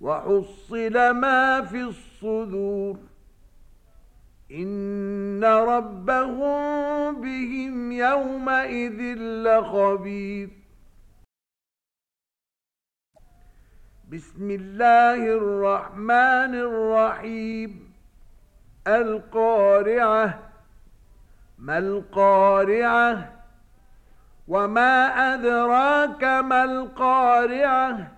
وحصل ما في الصدور. إن ربهم بهم يومئذ لخبير. بسم الله الرحمن الرحيم. القارعة. ما القارعة؟ وما أدراك ما القارعة؟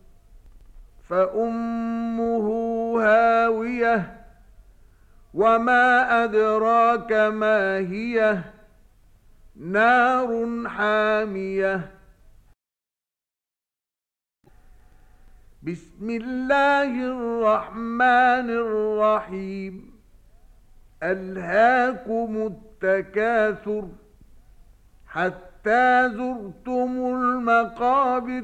فأمه هاوية وما أدراك ما هي نار حامية. بسم الله الرحمن الرحيم. ألهاكم التكاثر حتى زرتم المقابر.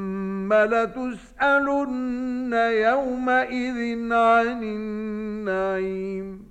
ثُمَّ لَتُسْأَلُنَّ يَوْمَئِذٍ عَنِ النَّعِيمِ.